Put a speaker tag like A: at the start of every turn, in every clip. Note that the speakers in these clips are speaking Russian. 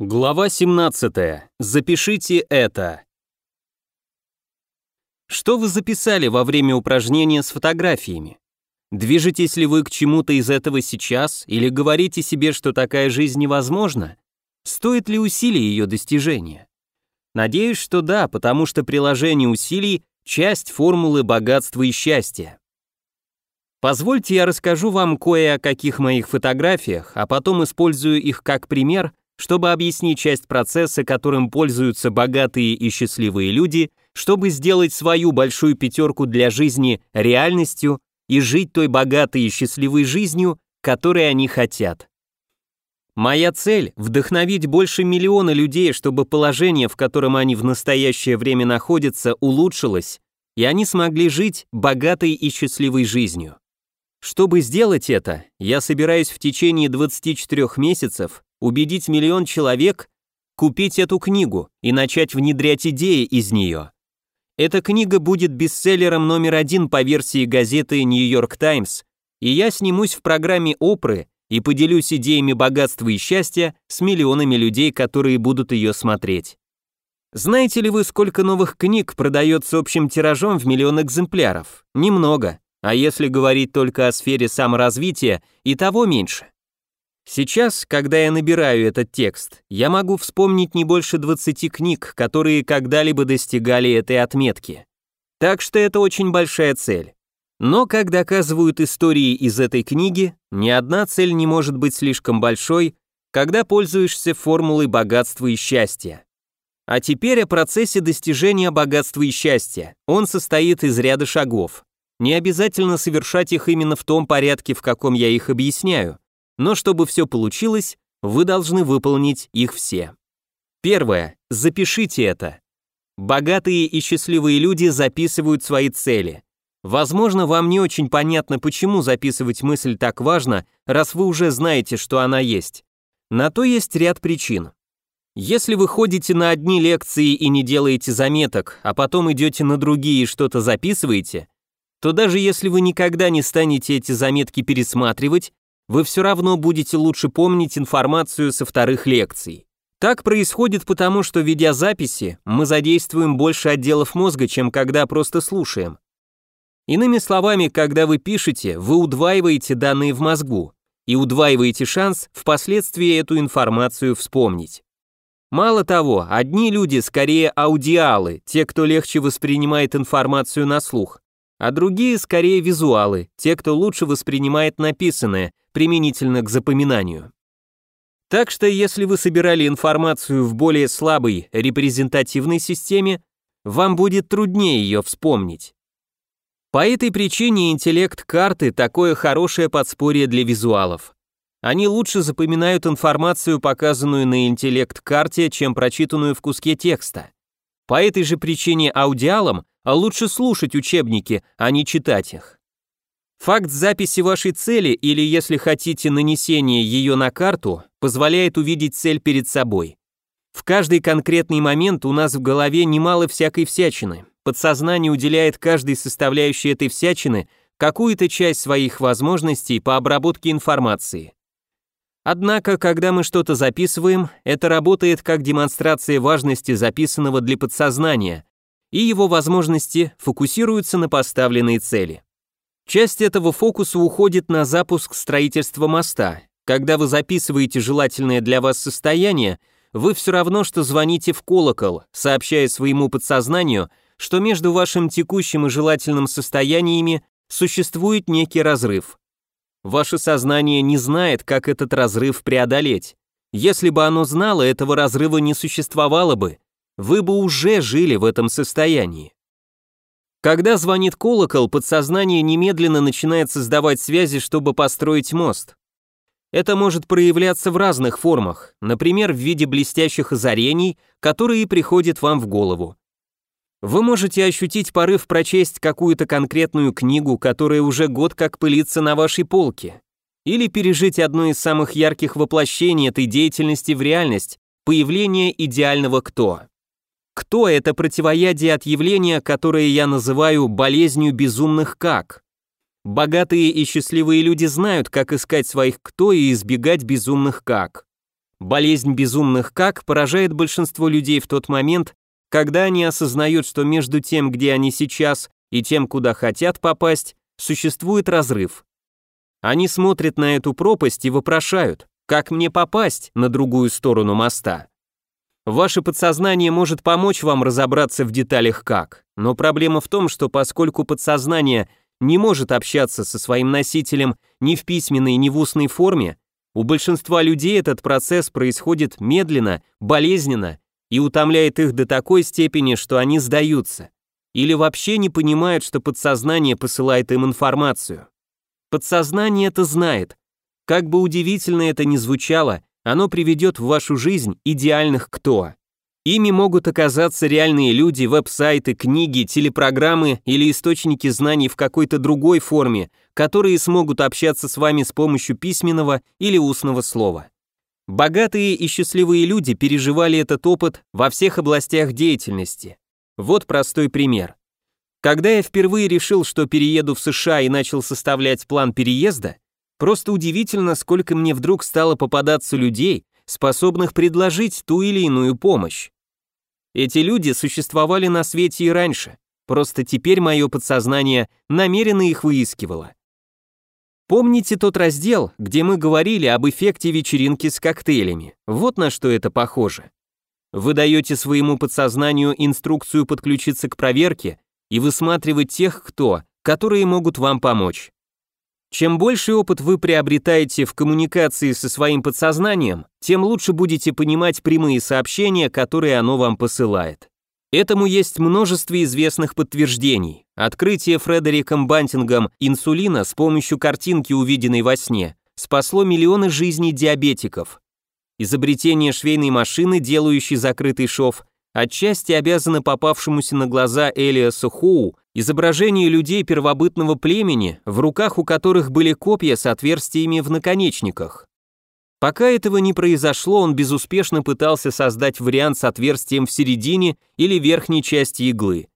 A: Глава 17. Запишите это. Что вы записали во время упражнения с фотографиями? Движетесь ли вы к чему-то из этого сейчас или говорите себе, что такая жизнь невозможна? Стоит ли усилий ее достижения? Надеюсь, что да, потому что приложение усилий – часть формулы богатства и счастья. Позвольте я расскажу вам кое о каких моих фотографиях, а потом использую их как пример – чтобы объяснить часть процесса, которым пользуются богатые и счастливые люди, чтобы сделать свою большую пятерку для жизни реальностью и жить той богатой и счастливой жизнью, которой они хотят. Моя цель – вдохновить больше миллиона людей, чтобы положение, в котором они в настоящее время находятся, улучшилось, и они смогли жить богатой и счастливой жизнью. Чтобы сделать это, я собираюсь в течение 24 месяцев убедить миллион человек купить эту книгу и начать внедрять идеи из нее. Эта книга будет бестселлером номер один по версии газеты York Times, и я снимусь в программе Опры и поделюсь идеями богатства и счастья с миллионами людей, которые будут ее смотреть. Знаете ли вы, сколько новых книг продается общим тиражом в миллион экземпляров? Немного. А если говорить только о сфере саморазвития, и того меньше. Сейчас, когда я набираю этот текст, я могу вспомнить не больше 20 книг, которые когда-либо достигали этой отметки. Так что это очень большая цель. Но, как доказывают истории из этой книги, ни одна цель не может быть слишком большой, когда пользуешься формулой богатства и счастья. А теперь о процессе достижения богатства и счастья. Он состоит из ряда шагов. Не обязательно совершать их именно в том порядке, в каком я их объясняю но чтобы все получилось, вы должны выполнить их все. Первое. Запишите это. Богатые и счастливые люди записывают свои цели. Возможно, вам не очень понятно, почему записывать мысль так важно, раз вы уже знаете, что она есть. На то есть ряд причин. Если вы ходите на одни лекции и не делаете заметок, а потом идете на другие и что-то записываете, то даже если вы никогда не станете эти заметки пересматривать, вы все равно будете лучше помнить информацию со вторых лекций. Так происходит потому, что ведя записи, мы задействуем больше отделов мозга, чем когда просто слушаем. Иными словами, когда вы пишете, вы удваиваете данные в мозгу и удваиваете шанс впоследствии эту информацию вспомнить. Мало того, одни люди скорее аудиалы, те, кто легче воспринимает информацию на слух, а другие скорее визуалы, те, кто лучше воспринимает написанное, применительно к запоминанию. Так что если вы собирали информацию в более слабой репрезентативной системе, вам будет труднее ее вспомнить. По этой причине интеллект карты такое хорошее подспорье для визуалов. Они лучше запоминают информацию, показанную на интеллект-карте, чем прочитанную в куске текста. По этой же причине аудиалам лучше слушать учебники, а не читать их. Факт записи вашей цели или, если хотите, нанесения ее на карту, позволяет увидеть цель перед собой. В каждый конкретный момент у нас в голове немало всякой всячины. Подсознание уделяет каждой составляющей этой всячины какую-то часть своих возможностей по обработке информации. Однако, когда мы что-то записываем, это работает как демонстрация важности записанного для подсознания, и его возможности фокусируются на поставленной цели. Часть этого фокуса уходит на запуск строительства моста. Когда вы записываете желательное для вас состояние, вы все равно, что звоните в колокол, сообщая своему подсознанию, что между вашим текущим и желательным состояниями существует некий разрыв. Ваше сознание не знает, как этот разрыв преодолеть. Если бы оно знало, этого разрыва не существовало бы, вы бы уже жили в этом состоянии. Когда звонит колокол, подсознание немедленно начинает создавать связи, чтобы построить мост. Это может проявляться в разных формах, например, в виде блестящих озарений, которые приходят вам в голову. Вы можете ощутить порыв прочесть какую-то конкретную книгу, которая уже год как пылится на вашей полке, или пережить одно из самых ярких воплощений этой деятельности в реальность, появление идеального «кто». Кто это противоядие от явления, которое я называю болезнью безумных как? Богатые и счастливые люди знают, как искать своих кто и избегать безумных как. Болезнь безумных как поражает большинство людей в тот момент, когда они осознают, что между тем, где они сейчас, и тем, куда хотят попасть, существует разрыв. Они смотрят на эту пропасть и вопрошают, как мне попасть на другую сторону моста? Ваше подсознание может помочь вам разобраться в деталях как, но проблема в том, что поскольку подсознание не может общаться со своим носителем ни в письменной, ни в устной форме, у большинства людей этот процесс происходит медленно, болезненно и утомляет их до такой степени, что они сдаются. Или вообще не понимают, что подсознание посылает им информацию. Подсознание это знает. Как бы удивительно это ни звучало, оно приведет в вашу жизнь идеальных кто. Ими могут оказаться реальные люди, веб-сайты, книги, телепрограммы или источники знаний в какой-то другой форме, которые смогут общаться с вами с помощью письменного или устного слова. Богатые и счастливые люди переживали этот опыт во всех областях деятельности. Вот простой пример. Когда я впервые решил, что перееду в США и начал составлять план переезда, просто удивительно, сколько мне вдруг стало попадаться людей, способных предложить ту или иную помощь. Эти люди существовали на свете и раньше, просто теперь мое подсознание намеренно их выискивало. Помните тот раздел, где мы говорили об эффекте вечеринки с коктейлями? Вот на что это похоже. Вы даете своему подсознанию инструкцию подключиться к проверке и высматривать тех, кто, которые могут вам помочь. Чем больше опыт вы приобретаете в коммуникации со своим подсознанием, тем лучше будете понимать прямые сообщения, которые оно вам посылает. Этому есть множество известных подтверждений. Открытие Фредериком Бантингом инсулина с помощью картинки, увиденной во сне, спасло миллионы жизней диабетиков. Изобретение швейной машины, делающей закрытый шов, отчасти обязано попавшемуся на глаза Элиасу Хоу изображению людей первобытного племени, в руках у которых были копья с отверстиями в наконечниках. Пока этого не произошло, он безуспешно пытался создать вариант с отверстием в середине или верхней части иглы.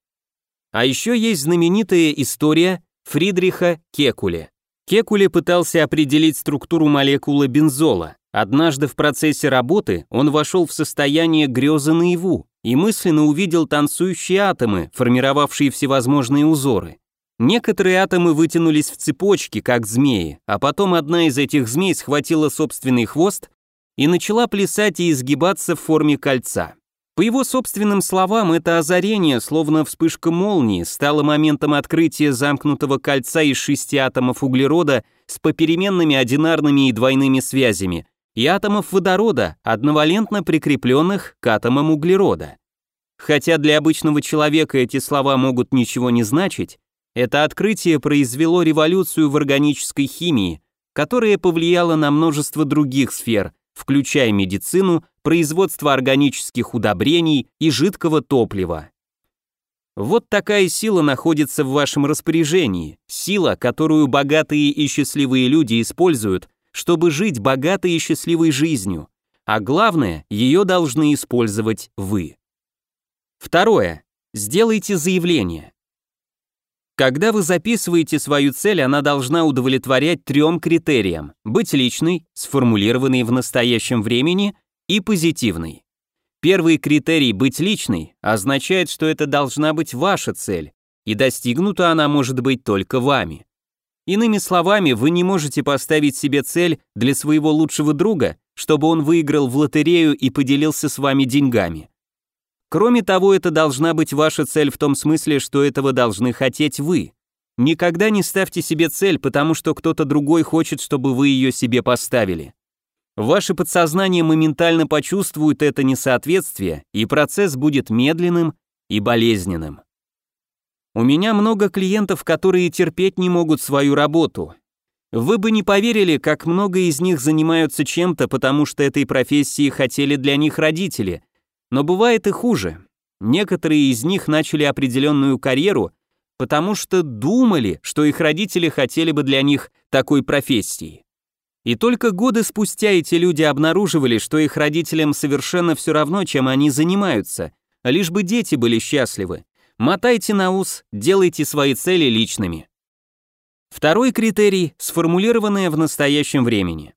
A: А еще есть знаменитая история Фридриха Кекуле. Кекуле пытался определить структуру молекулы бензола. Однажды в процессе работы он вошел в состояние грезы наяву и мысленно увидел танцующие атомы, формировавшие всевозможные узоры. Некоторые атомы вытянулись в цепочки, как змеи, а потом одна из этих змей схватила собственный хвост и начала плясать и изгибаться в форме кольца. По его собственным словам, это озарение, словно вспышка молнии, стало моментом открытия замкнутого кольца из шести атомов углерода с попеременными одинарными и двойными связями, и атомов водорода, одновалентно прикрепленных к атомам углерода. Хотя для обычного человека эти слова могут ничего не значить, это открытие произвело революцию в органической химии, которая повлияла на множество других сфер, включая медицину, производство органических удобрений и жидкого топлива. Вот такая сила находится в вашем распоряжении, сила, которую богатые и счастливые люди используют, чтобы жить богатой и счастливой жизнью, а главное, ее должны использовать вы. Второе. Сделайте заявление. Когда вы записываете свою цель, она должна удовлетворять трем критериям. Быть личной, сформулированной в настоящем времени и позитивной. Первый критерий «быть личной» означает, что это должна быть ваша цель, и достигнута она может быть только вами. Иными словами, вы не можете поставить себе цель для своего лучшего друга, чтобы он выиграл в лотерею и поделился с вами деньгами. Кроме того, это должна быть ваша цель в том смысле, что этого должны хотеть вы. Никогда не ставьте себе цель, потому что кто-то другой хочет, чтобы вы ее себе поставили. Ваше подсознание моментально почувствует это несоответствие, и процесс будет медленным и болезненным. У меня много клиентов, которые терпеть не могут свою работу. Вы бы не поверили, как много из них занимаются чем-то, потому что этой профессии хотели для них родители, но бывает и хуже. Некоторые из них начали определенную карьеру, потому что думали, что их родители хотели бы для них такой профессии. И только годы спустя эти люди обнаруживали, что их родителям совершенно все равно, чем они занимаются, лишь бы дети были счастливы. Мотайте на ус, делайте свои цели личными. Второй критерий – сформулированное в настоящем времени.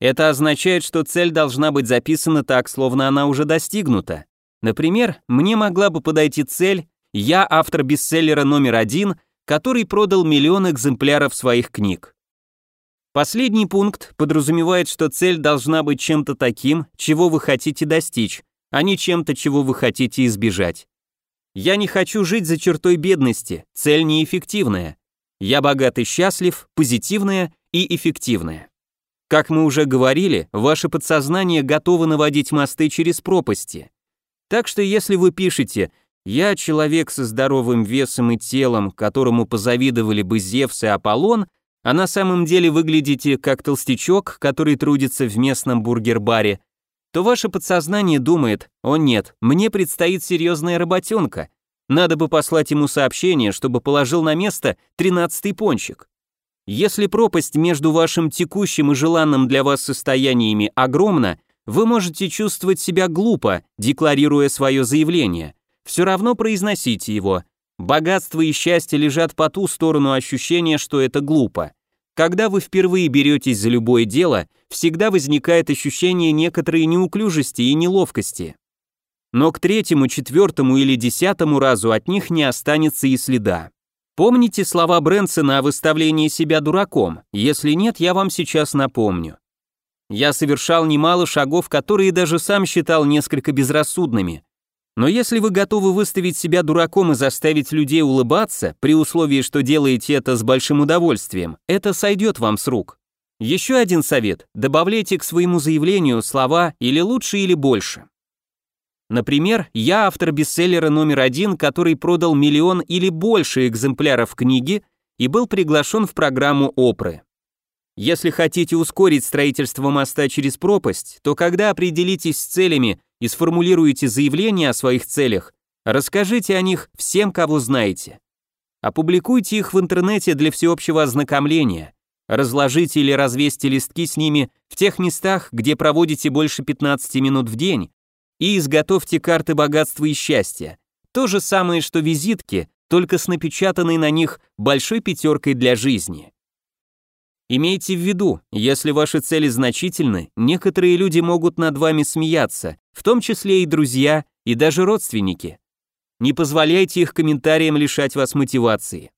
A: Это означает, что цель должна быть записана так, словно она уже достигнута. Например, мне могла бы подойти цель «Я автор бестселлера номер один», который продал миллион экземпляров своих книг. Последний пункт подразумевает, что цель должна быть чем-то таким, чего вы хотите достичь, а не чем-то, чего вы хотите избежать. Я не хочу жить за чертой бедности, цель неэффективная. Я богат и счастлив, позитивная и эффективная. Как мы уже говорили, ваше подсознание готово наводить мосты через пропасти. Так что если вы пишете «Я человек со здоровым весом и телом, которому позавидовали бы Зевс и Аполлон», а на самом деле выглядите как толстячок, который трудится в местном бургер-баре, то ваше подсознание думает «О нет, мне предстоит серьезная работенка, надо бы послать ему сообщение, чтобы положил на место тринадцатый пончик». Если пропасть между вашим текущим и желанным для вас состояниями огромна, вы можете чувствовать себя глупо, декларируя свое заявление. Все равно произносите его. Богатство и счастье лежат по ту сторону ощущения, что это глупо. Когда вы впервые беретесь за любое дело, всегда возникает ощущение некоторой неуклюжести и неловкости. Но к третьему, четвертому или десятому разу от них не останется и следа. Помните слова Брэнсона о выставлении себя дураком? Если нет, я вам сейчас напомню. Я совершал немало шагов, которые даже сам считал несколько безрассудными. Но если вы готовы выставить себя дураком и заставить людей улыбаться, при условии, что делаете это с большим удовольствием, это сойдет вам с рук. Еще один совет. Добавляйте к своему заявлению слова «или лучше, или больше». Например, я автор бестселлера номер один, который продал миллион или больше экземпляров книги и был приглашен в программу Опры. Если хотите ускорить строительство моста через пропасть, то когда определитесь с целями и сформулируете заявление о своих целях, расскажите о них всем, кого знаете. Опубликуйте их в интернете для всеобщего ознакомления. Разложите или развесьте листки с ними в тех местах, где проводите больше 15 минут в день, и изготовьте карты богатства и счастья. То же самое, что визитки, только с напечатанной на них большой пятеркой для жизни. Имейте в виду, если ваши цели значительны, некоторые люди могут над вами смеяться, в том числе и друзья, и даже родственники. Не позволяйте их комментариям лишать вас мотивации.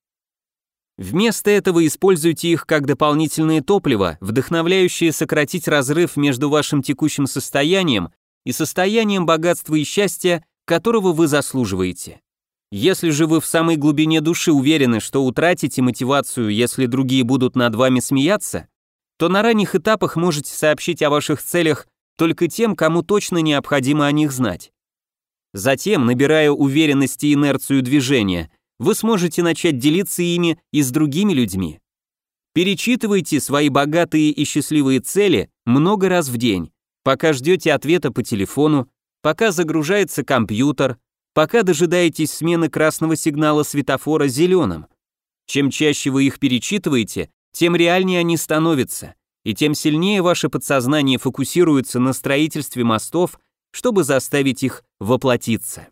A: Вместо этого используйте их как дополнительное топливо, вдохновляющее сократить разрыв между вашим текущим состоянием и состоянием богатства и счастья, которого вы заслуживаете. Если же вы в самой глубине души уверены, что утратите мотивацию, если другие будут над вами смеяться, то на ранних этапах можете сообщить о ваших целях только тем, кому точно необходимо о них знать. Затем, набирая уверенность и инерцию движения, вы сможете начать делиться ими и с другими людьми. Перечитывайте свои богатые и счастливые цели много раз в день, пока ждете ответа по телефону, пока загружается компьютер, пока дожидаетесь смены красного сигнала светофора зеленым. Чем чаще вы их перечитываете, тем реальнее они становятся, и тем сильнее ваше подсознание фокусируется на строительстве мостов, чтобы заставить их воплотиться.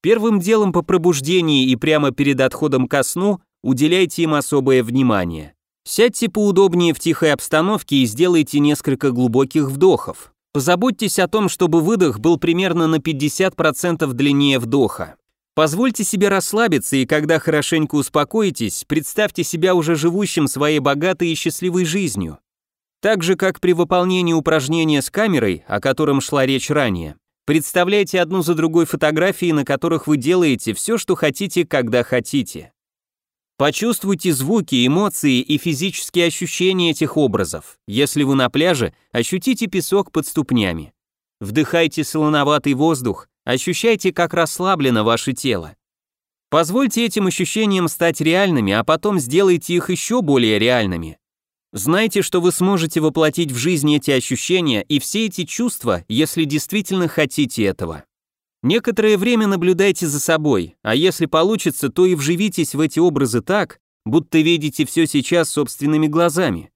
A: Первым делом по пробуждении и прямо перед отходом ко сну уделяйте им особое внимание. Сядьте поудобнее в тихой обстановке и сделайте несколько глубоких вдохов. Позаботьтесь о том, чтобы выдох был примерно на 50% длиннее вдоха. Позвольте себе расслабиться, и когда хорошенько успокоитесь, представьте себя уже живущим своей богатой и счастливой жизнью. Так же, как при выполнении упражнения с камерой, о котором шла речь ранее, представляйте одну за другой фотографии, на которых вы делаете все, что хотите, когда хотите. Почувствуйте звуки, эмоции и физические ощущения этих образов. Если вы на пляже, ощутите песок под ступнями. Вдыхайте солоноватый воздух, ощущайте, как расслаблено ваше тело. Позвольте этим ощущениям стать реальными, а потом сделайте их еще более реальными. Знайте, что вы сможете воплотить в жизнь эти ощущения и все эти чувства, если действительно хотите этого. Некоторое время наблюдайте за собой, а если получится, то и вживитесь в эти образы так, будто видите все сейчас собственными глазами.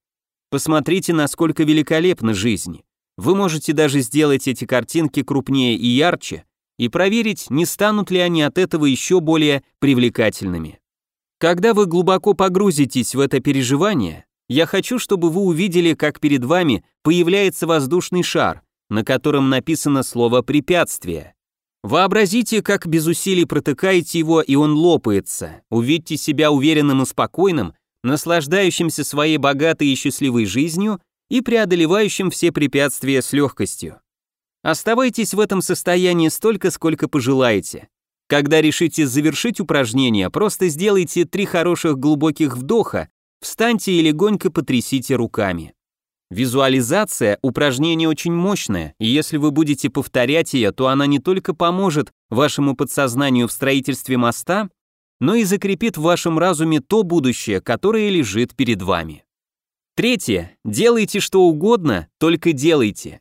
A: Посмотрите, насколько великолепна жизнь. Вы можете даже сделать эти картинки крупнее и ярче и проверить, не станут ли они от этого еще более привлекательными. Когда вы глубоко погрузитесь в это переживание, я хочу, чтобы вы увидели, как перед вами появляется воздушный шар, на котором написано слово «препятствие». Вообразите, как без усилий протыкаете его, и он лопается. Увидьте себя уверенным и спокойным, наслаждающимся своей богатой и счастливой жизнью и преодолевающим все препятствия с легкостью. Оставайтесь в этом состоянии столько, сколько пожелаете. Когда решите завершить упражнение, просто сделайте три хороших глубоких вдоха, встаньте и легонько потрясите руками. Визуализация – упражнение очень мощное, и если вы будете повторять ее, то она не только поможет вашему подсознанию в строительстве моста, но и закрепит в вашем разуме то будущее, которое лежит перед вами. Третье. Делайте что угодно, только делайте.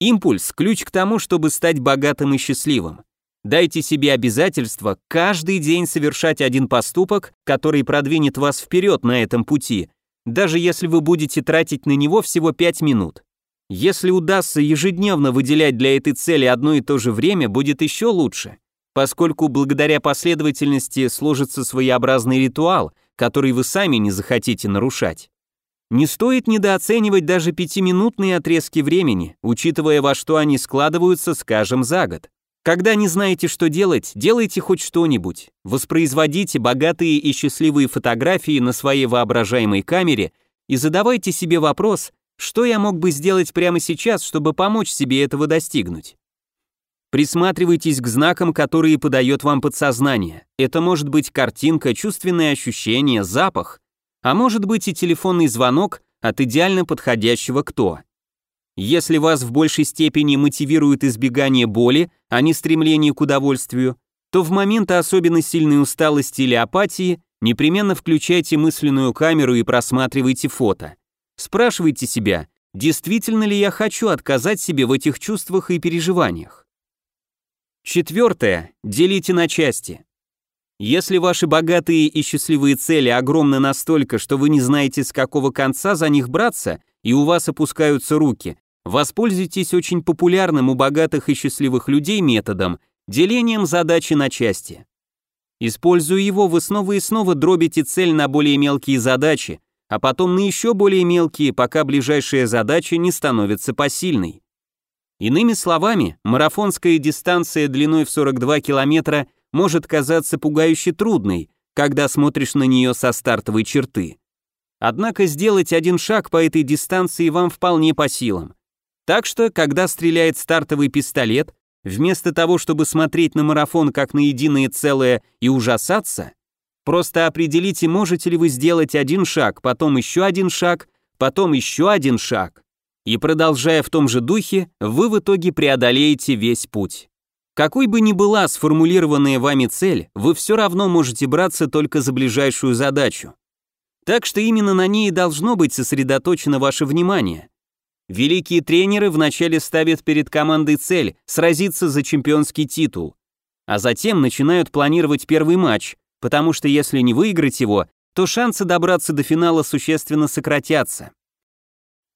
A: Импульс – ключ к тому, чтобы стать богатым и счастливым. Дайте себе обязательство каждый день совершать один поступок, который продвинет вас вперед на этом пути – даже если вы будете тратить на него всего 5 минут. Если удастся ежедневно выделять для этой цели одно и то же время, будет еще лучше, поскольку благодаря последовательности сложится своеобразный ритуал, который вы сами не захотите нарушать. Не стоит недооценивать даже пятиминутные отрезки времени, учитывая во что они складываются, скажем, за год. Когда не знаете, что делать, делайте хоть что-нибудь. Воспроизводите богатые и счастливые фотографии на своей воображаемой камере и задавайте себе вопрос, что я мог бы сделать прямо сейчас, чтобы помочь себе этого достигнуть. Присматривайтесь к знакам, которые подает вам подсознание. Это может быть картинка, чувственное ощущение, запах, а может быть и телефонный звонок от идеально подходящего кто. Если вас в большей степени мотивирует избегание боли, а не стремление к удовольствию, то в моменты особенно сильной усталости или апатии непременно включайте мысленную камеру и просматривайте фото. Спрашивайте себя, действительно ли я хочу отказать себе в этих чувствах и переживаниях. Четвертое. Делите на части. Если ваши богатые и счастливые цели огромны настолько, что вы не знаете, с какого конца за них браться, и у вас опускаются руки, Воспользуйтесь очень популярным у богатых и счастливых людей методом делением задачи на части. Используя его, вы снова и снова дробите цель на более мелкие задачи, а потом на еще более мелкие, пока ближайшая задача не становится посильной. Иными словами, марафонская дистанция длиной в 42 километра может казаться пугающе трудной, когда смотришь на нее со стартовой черты. Однако сделать один шаг по этой дистанции вам вполне по силам. Так что, когда стреляет стартовый пистолет, вместо того, чтобы смотреть на марафон как на единое целое и ужасаться, просто определите, можете ли вы сделать один шаг, потом еще один шаг, потом еще один шаг. И продолжая в том же духе, вы в итоге преодолеете весь путь. Какой бы ни была сформулированная вами цель, вы все равно можете браться только за ближайшую задачу. Так что именно на ней должно быть сосредоточено ваше внимание. Великие тренеры вначале ставят перед командой цель сразиться за чемпионский титул, а затем начинают планировать первый матч, потому что если не выиграть его, то шансы добраться до финала существенно сократятся.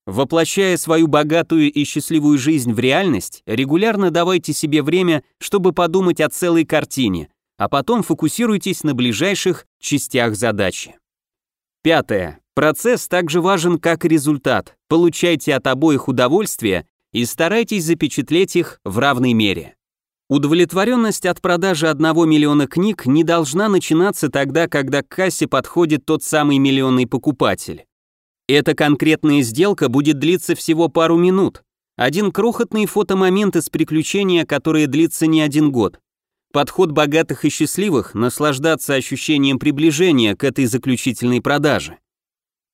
A: Воплощая свою богатую и счастливую жизнь в реальность, регулярно давайте себе время, чтобы подумать о целой картине, а потом фокусируйтесь на ближайших частях задачи. Пятое. Процесс также важен, как и результат. Получайте от обоих удовольствие и старайтесь запечатлеть их в равной мере. Удовлетворенность от продажи одного миллиона книг не должна начинаться тогда, когда к кассе подходит тот самый миллионный покупатель. Эта конкретная сделка будет длиться всего пару минут. Один крохотный фотомомент из приключения, которое длится не один год. Подход богатых и счастливых – наслаждаться ощущением приближения к этой заключительной продаже.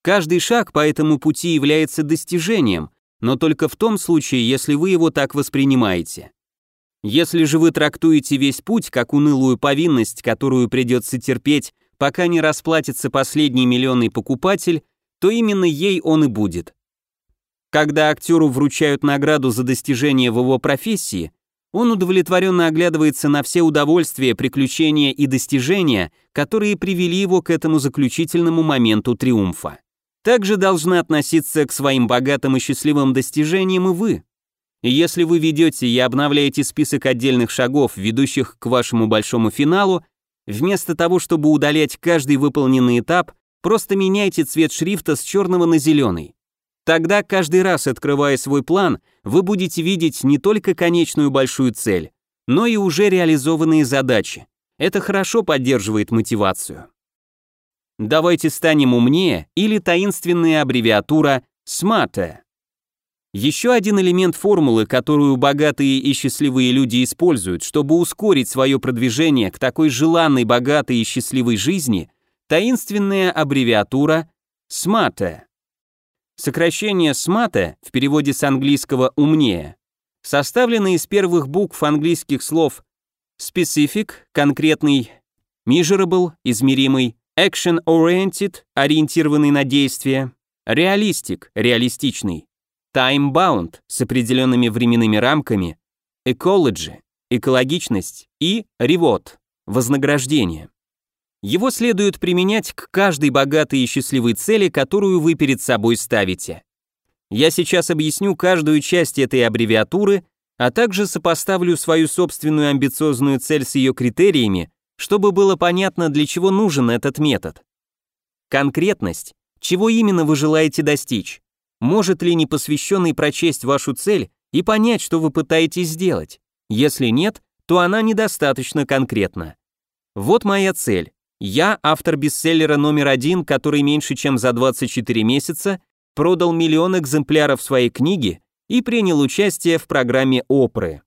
A: Каждый шаг по этому пути является достижением, но только в том случае, если вы его так воспринимаете. Если же вы трактуете весь путь как унылую повинность, которую придется терпеть, пока не расплатится последний миллионный покупатель, то именно ей он и будет. Когда актеру вручают награду за достижение в его профессии, он удовлетворенно оглядывается на все удовольствия, приключения и достижения, которые привели его к этому заключительному моменту триумфа. Также должны относиться к своим богатым и счастливым достижениям и вы. если вы ведете и обновляете список отдельных шагов, ведущих к вашему большому финалу, вместо того, чтобы удалять каждый выполненный этап, Просто меняйте цвет шрифта с черного на зеленый. Тогда, каждый раз открывая свой план, вы будете видеть не только конечную большую цель, но и уже реализованные задачи. Это хорошо поддерживает мотивацию. Давайте станем умнее или таинственная аббревиатура SMART. Еще один элемент формулы, которую богатые и счастливые люди используют, чтобы ускорить свое продвижение к такой желанной, богатой и счастливой жизни, таинственная аббревиатура SMART. Сокращение SMART в переводе с английского «умнее» составлено из первых букв английских слов specific – конкретный, measurable – измеримый, action-oriented – ориентированный на действие, realistic – реалистичный, time-bound – с определенными временными рамками, ecology – экологичность и reward – вознаграждение. Его следует применять к каждой богатой и счастливой цели, которую вы перед собой ставите. Я сейчас объясню каждую часть этой аббревиатуры, а также сопоставлю свою собственную амбициозную цель с ее критериями, чтобы было понятно, для чего нужен этот метод. Конкретность. Чего именно вы желаете достичь? Может ли непосвященный прочесть вашу цель и понять, что вы пытаетесь сделать? Если нет, то она недостаточно конкретна. Вот моя цель. Я автор бестселлера номер один, который меньше чем за 24 месяца продал миллион экземпляров своей книги и принял участие в программе Опры.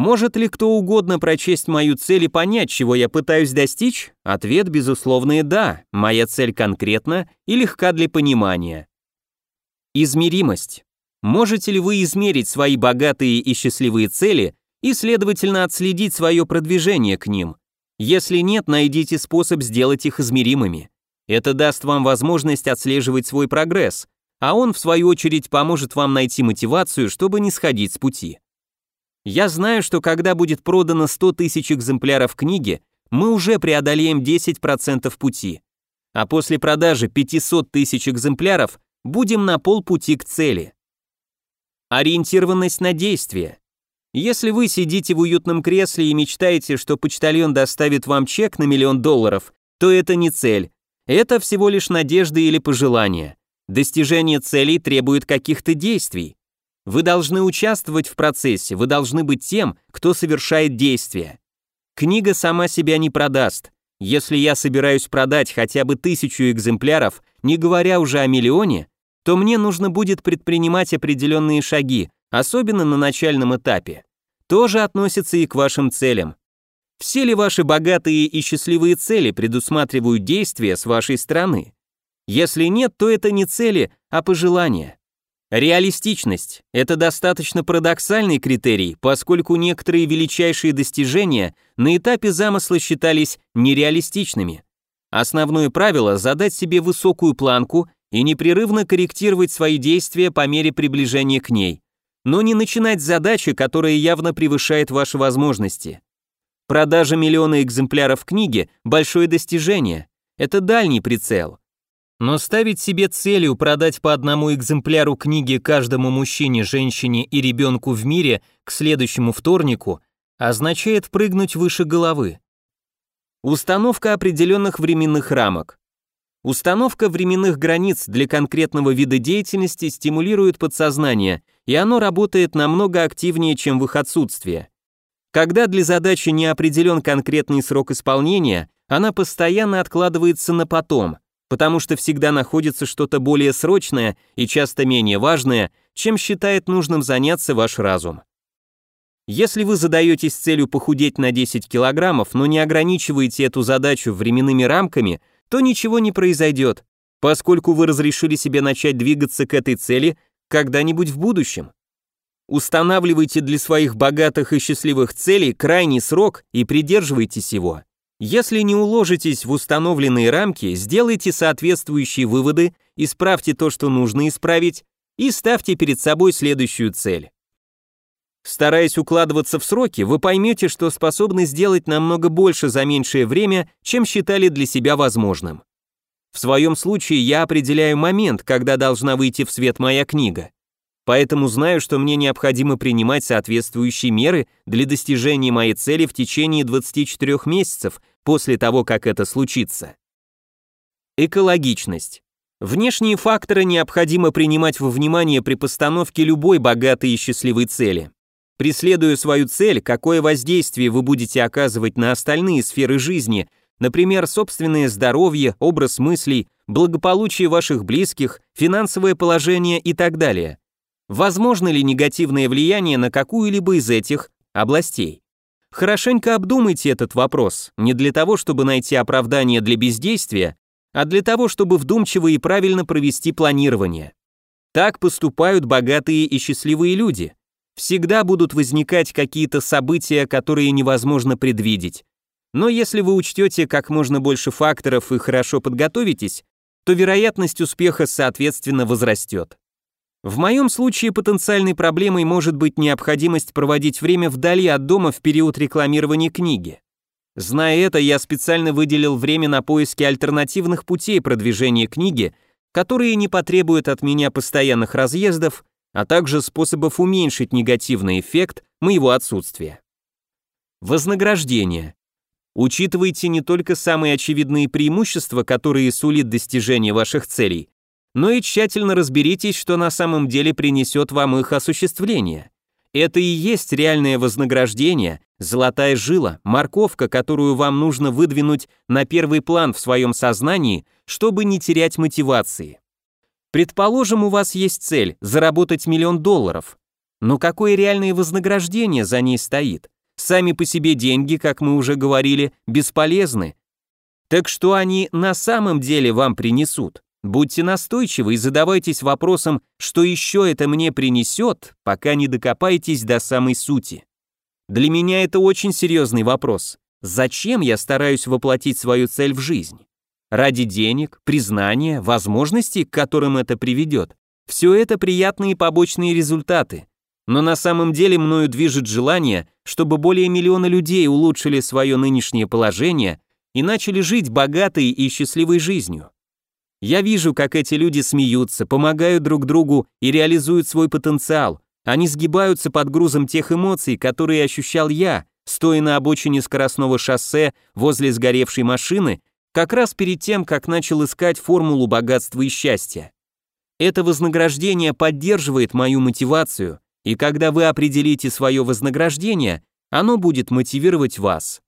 A: Может ли кто угодно прочесть мою цель и понять, чего я пытаюсь достичь? Ответ, безусловно, да. Моя цель конкретна и легка для понимания. Измеримость. Можете ли вы измерить свои богатые и счастливые цели и, следовательно, отследить свое продвижение к ним? Если нет, найдите способ сделать их измеримыми. Это даст вам возможность отслеживать свой прогресс, а он, в свою очередь, поможет вам найти мотивацию, чтобы не сходить с пути. Я знаю, что когда будет продано 100 тысяч экземпляров книги, мы уже преодолеем 10% пути, а после продажи 500 тысяч экземпляров будем на полпути к цели. Ориентированность на действие. Если вы сидите в уютном кресле и мечтаете, что почтальон доставит вам чек на миллион долларов, то это не цель. Это всего лишь надежда или пожелание. Достижение целей требует каких-то действий. Вы должны участвовать в процессе, вы должны быть тем, кто совершает действия. Книга сама себя не продаст. Если я собираюсь продать хотя бы тысячу экземпляров, не говоря уже о миллионе, то мне нужно будет предпринимать определенные шаги, особенно на начальном этапе. Тоже относится и к вашим целям. Все ли ваши богатые и счастливые цели предусматривают действия с вашей стороны? Если нет, то это не цели, а пожелания. Реалистичность – это достаточно парадоксальный критерий, поскольку некоторые величайшие достижения на этапе замысла считались нереалистичными. Основное правило – задать себе высокую планку и непрерывно корректировать свои действия по мере приближения к ней но не начинать задачи, которая явно превышает ваши возможности. Продажа миллиона экземпляров книги – большое достижение. Это дальний прицел. Но ставить себе целью продать по одному экземпляру книги каждому мужчине, женщине и ребенку в мире к следующему вторнику означает прыгнуть выше головы. Установка определенных временных рамок. Установка временных границ для конкретного вида деятельности стимулирует подсознание, и оно работает намного активнее, чем в их отсутствие. Когда для задачи не определен конкретный срок исполнения, она постоянно откладывается на потом, потому что всегда находится что-то более срочное и часто менее важное, чем считает нужным заняться ваш разум. Если вы задаетесь целью похудеть на 10 килограммов, но не ограничиваете эту задачу временными рамками, то ничего не произойдет, поскольку вы разрешили себе начать двигаться к этой цели когда-нибудь в будущем. Устанавливайте для своих богатых и счастливых целей крайний срок и придерживайтесь его. Если не уложитесь в установленные рамки, сделайте соответствующие выводы, исправьте то, что нужно исправить, и ставьте перед собой следующую цель. Стараясь укладываться в сроки, вы поймете, что способны сделать намного больше за меньшее время, чем считали для себя возможным. В своем случае я определяю момент, когда должна выйти в свет моя книга. Поэтому знаю, что мне необходимо принимать соответствующие меры для достижения моей цели в течение 24 месяцев после того, как это случится. Экологичность. Внешние факторы необходимо принимать во внимание при постановке любой богатой и счастливой цели. Преследуя свою цель, какое воздействие вы будете оказывать на остальные сферы жизни, например, собственное здоровье, образ мыслей, благополучие ваших близких, финансовое положение и так далее. Возможно ли негативное влияние на какую-либо из этих областей? Хорошенько обдумайте этот вопрос, не для того, чтобы найти оправдание для бездействия, а для того, чтобы вдумчиво и правильно провести планирование. Так поступают богатые и счастливые люди. Всегда будут возникать какие-то события, которые невозможно предвидеть. Но если вы учтете как можно больше факторов и хорошо подготовитесь, то вероятность успеха соответственно возрастет. В моем случае потенциальной проблемой может быть необходимость проводить время вдали от дома в период рекламирования книги. Зная это, я специально выделил время на поиски альтернативных путей продвижения книги, которые не потребуют от меня постоянных разъездов, а также способов уменьшить негативный эффект моего отсутствия. Вознаграждение. Учитывайте не только самые очевидные преимущества, которые сулит достижение ваших целей, но и тщательно разберитесь, что на самом деле принесет вам их осуществление. Это и есть реальное вознаграждение, золотая жила, морковка, которую вам нужно выдвинуть на первый план в своем сознании, чтобы не терять мотивации. Предположим, у вас есть цель – заработать миллион долларов. Но какое реальное вознаграждение за ней стоит? Сами по себе деньги, как мы уже говорили, бесполезны. Так что они на самом деле вам принесут? Будьте настойчивы и задавайтесь вопросом, что еще это мне принесет, пока не докопаетесь до самой сути. Для меня это очень серьезный вопрос. Зачем я стараюсь воплотить свою цель в жизнь? Ради денег, признания, возможностей, к которым это приведет. Все это приятные побочные результаты. Но на самом деле мною движет желание, чтобы более миллиона людей улучшили свое нынешнее положение и начали жить богатой и счастливой жизнью. Я вижу, как эти люди смеются, помогают друг другу и реализуют свой потенциал. Они сгибаются под грузом тех эмоций, которые ощущал я, стоя на обочине скоростного шоссе возле сгоревшей машины, как раз перед тем, как начал искать формулу богатства и счастья. Это вознаграждение поддерживает мою мотивацию, и когда вы определите свое вознаграждение, оно будет мотивировать вас.